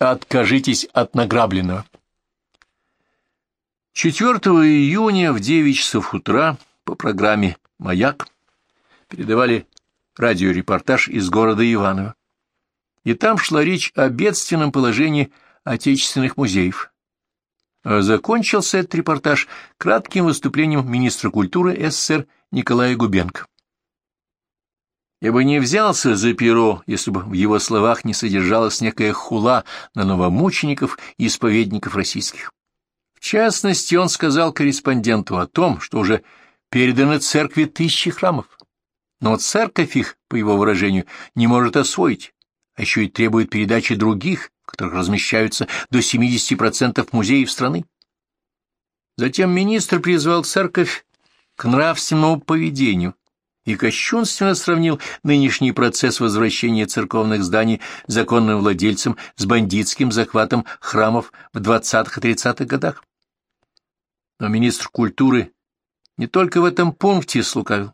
Откажитесь от награбленного. 4 июня в 9 часов утра по программе «Маяк» передавали радиорепортаж из города Иваново. И там шла речь о бедственном положении отечественных музеев. А закончился этот репортаж кратким выступлением министра культуры СССР Николая Губенко. Я бы не взялся за перо, если бы в его словах не содержалась некая хула на новомучеников и исповедников российских. В частности, он сказал корреспонденту о том, что уже переданы церкви тысячи храмов, но церковь их, по его выражению, не может освоить, а еще и требует передачи других, в которых размещаются до 70% музеев страны. Затем министр призвал церковь к нравственному поведению и кощунственно сравнил нынешний процесс возвращения церковных зданий законным владельцам с бандитским захватом храмов в 20-х и 30-х годах. Но министр культуры не только в этом пункте слукавил.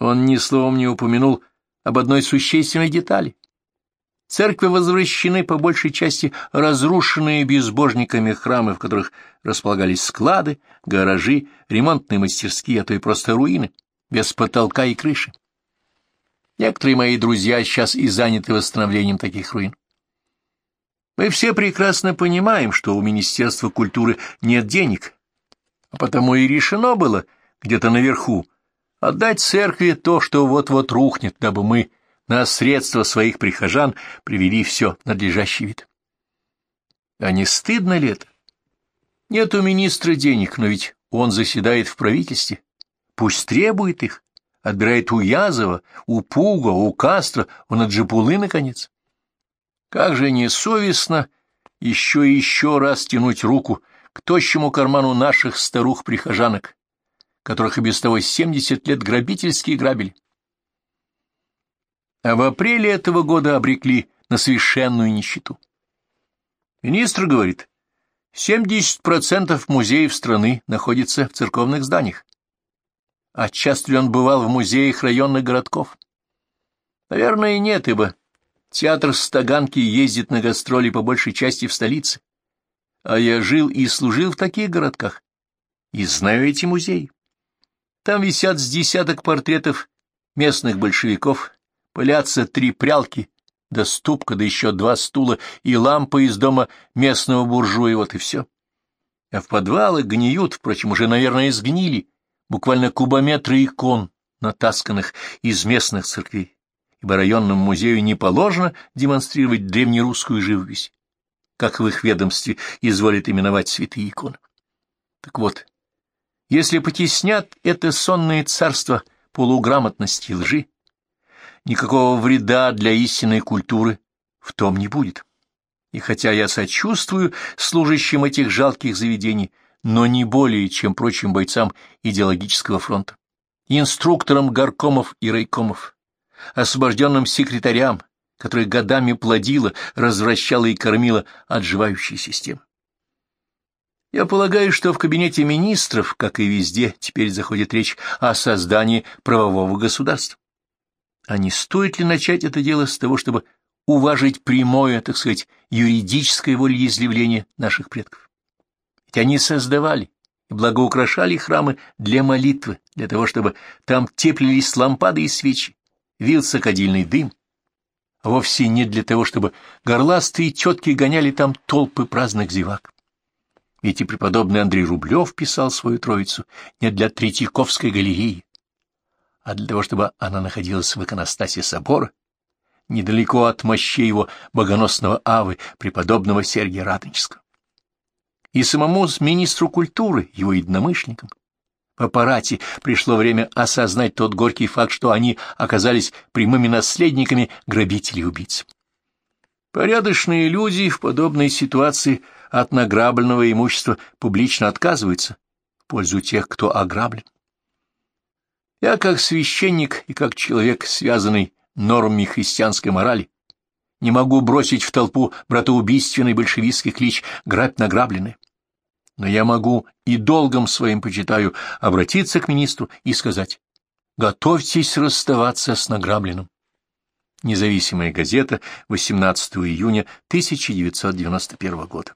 Он ни словом не упомянул об одной существенной детали. Церкви возвращены по большей части разрушенные безбожниками храмы, в которых располагались склады, гаражи, ремонтные мастерские, а то и просто руины, без потолка и крыши. Некоторые мои друзья сейчас и заняты восстановлением таких руин. Мы все прекрасно понимаем, что у Министерства культуры нет денег, а потому и решено было где-то наверху отдать церкви то, что вот-вот рухнет, дабы мы на средства своих прихожан привели все надлежащий вид. А не стыдно ли это? Нет у министра денег, но ведь он заседает в правительстве. Пусть требует их, отбирает у Язова, у Пуга, у Кастро, у Наджипулы, наконец. Как же несовестно еще и еще раз тянуть руку к тощему карману наших старух-прихожанок, которых и без того семьдесят лет грабительски грабили. А в апреле этого года обрекли на совершенную нищету. Министр говорит, 70% музеев страны находится в церковных зданиях. А часто ли он бывал в музеях районных городков? Наверное, нет, ибо театр Стаганки ездит на гастроли по большей части в столице. А я жил и служил в таких городках, и знаю эти музеи. Там висят с десяток портретов местных большевиков, пылятся три прялки, да ступка, да еще два стула и лампа из дома местного буржуя, вот и все. А в подвалах гниют, впрочем, уже, наверное, сгнили, буквально кубометры икон, натасканных из местных церквей, ибо районному музею не положено демонстрировать древнерусскую живопись как в их ведомстве изволят именовать святые иконы. Так вот, если потеснят это сонное царство полуграмотности и лжи, никакого вреда для истинной культуры в том не будет. И хотя я сочувствую служащим этих жалких заведений, но не более, чем прочим бойцам идеологического фронта, инструкторам горкомов и райкомов, освобожденным секретарям, которая годами плодила, развращала и кормила отживающие системы. Я полагаю, что в кабинете министров, как и везде, теперь заходит речь о создании правового государства. А не стоит ли начать это дело с того, чтобы уважить прямое, так сказать, юридическое волеизъявление наших предков? Они создавали и благоукрашали храмы для молитвы, для того, чтобы там теплились лампады и свечи, вился кадильный дым, а вовсе не для того, чтобы горластые тетки гоняли там толпы праздных зевак. Ведь и преподобный Андрей Рублев писал свою троицу не для Третьяковской галереи, а для того, чтобы она находилась в иконостасе собора, недалеко от мощей его богоносного авы, преподобного Сергия Радонежского. И самому министру культуры, его единомышленникам, в аппарате пришло время осознать тот горький факт, что они оказались прямыми наследниками грабителей убийц. Порядочные люди в подобной ситуации от награбленного имущества публично отказываются в пользу тех, кто ограблен. Я, как священник и как человек, связанный нормами христианской морали, не могу бросить в толпу братоубийственный большевистский клич «грабь награбленное» но я могу и долгом своим почитаю обратиться к министру и сказать «Готовьтесь расставаться с награбленным». Независимая газета, 18 июня 1991 года.